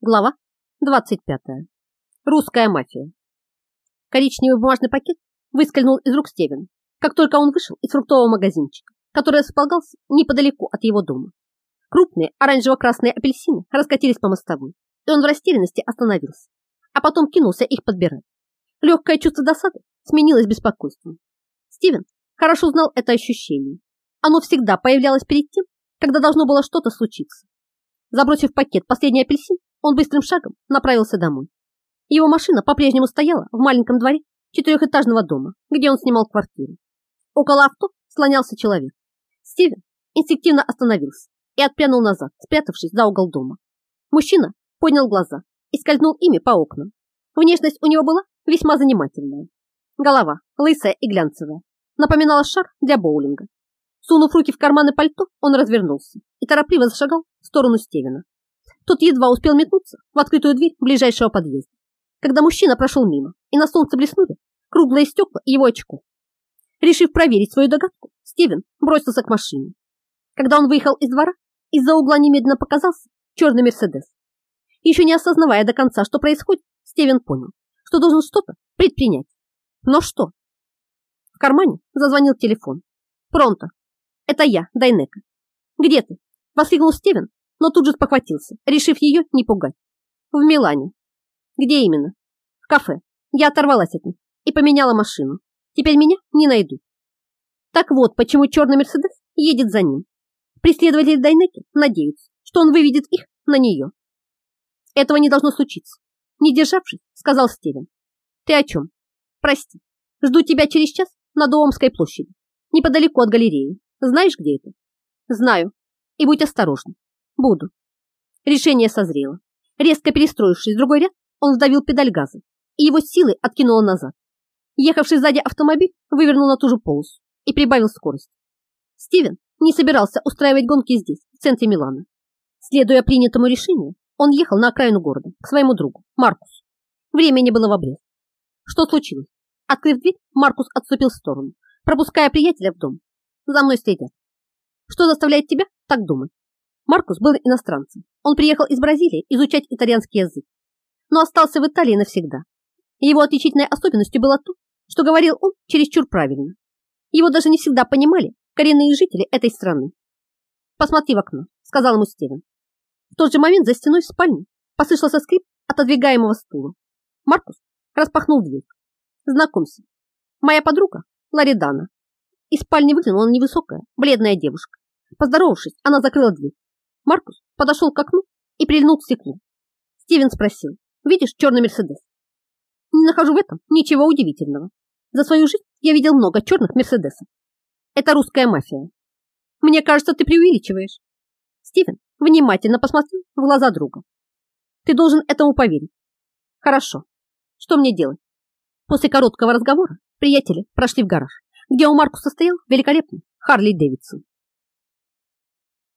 Глава 25. Русская мафия. Коричневый бумажный пакет выскользнул из рук Стивена, как только он вышел из фруктового магазинчика, который располагался неподалеку от его дома. Крупные оранжево-красные апельсины раскатились по мостовой, и он в растерянности остановился, а потом кинулся их подбирать. Легкое чувство досады сменилось беспокойством. Стивен хорошо знал это ощущение. Оно всегда появлялось перед тем, когда должно было что-то случиться. Забросив пакет последний апельсин, он быстрым шагом направился домой. Его машина по-прежнему стояла в маленьком дворе четырехэтажного дома, где он снимал квартиру. Около авто слонялся человек. Стивен инстинктивно остановился и отпрянул назад, спрятавшись за угол дома. Мужчина поднял глаза и скользнул ими по окнам. Внешность у него была весьма занимательная. Голова, лысая и глянцевая, напоминала шар для боулинга. Сунув руки в карманы пальто, он развернулся и торопливо зашагал в сторону Стивена. Тот едва успел метнуться в открытую дверь ближайшего подъезда, когда мужчина прошел мимо, и на солнце блеснули круглые стекла его очков. Решив проверить свою догадку, Стивен бросился к машине. Когда он выехал из двора, из-за угла немедленно показался черный Мерседес. Еще не осознавая до конца, что происходит, Стивен понял, что должен что-то предпринять. Но что? В кармане зазвонил телефон. «Пронто! Это я, Дайнека. Где ты?» – воскликнул Стивен, но тут же спохватился, решив ее не пугать. В Милане. Где именно? В кафе. Я оторвалась от них и поменяла машину. Теперь меня не найдут. Так вот, почему черный Мерседес едет за ним. Преследователи Дайнеки надеются, что он выведет их на нее. Этого не должно случиться. Не державшись, сказал Стивен. Ты о чем? Прости. Жду тебя через час на Дуомской площади, неподалеку от галереи. Знаешь, где это? Знаю. И будь осторожна. Буду. Решение созрело. Резко перестроившись в другой ряд, он вдавил педаль газа, и его силой откинуло назад. Ехавший сзади автомобиль вывернул на ту же полосу и прибавил скорость. Стивен не собирался устраивать гонки здесь, в центре Милана. Следуя принятому решению, он ехал на окраину города, к своему другу, Маркусу. Времени было в обрез. Что случилось? Открыв дверь, Маркус отступил в сторону, пропуская приятеля в дом. За мной следят. Что заставляет тебя так думать? Маркус был иностранцем. Он приехал из Бразилии изучать итальянский язык, но остался в Италии навсегда. Его отличительной особенностью было то, что говорил он чересчур правильно. Его даже не всегда понимали коренные жители этой страны. «Посмотри в окно», — сказал ему Стивен. В тот же момент за стеной в спальне послышался скрип отодвигаемого стула. Маркус распахнул дверь. «Знакомься, моя подруга Ларидана». Из спальни выглянула невысокая, бледная девушка. Поздоровавшись, она закрыла дверь Маркус подошел к окну и прильнул к стеклу. Стивен спросил, видишь черный Мерседес? Не нахожу в этом ничего удивительного. За свою жизнь я видел много черных Мерседесов. Это русская мафия. Мне кажется, ты преувеличиваешь. Стивен внимательно посмотрел в глаза друга. Ты должен этому поверить. Хорошо. Что мне делать? После короткого разговора приятели прошли в гараж, где у Маркуса стоял великолепный Харли Дэвидсон.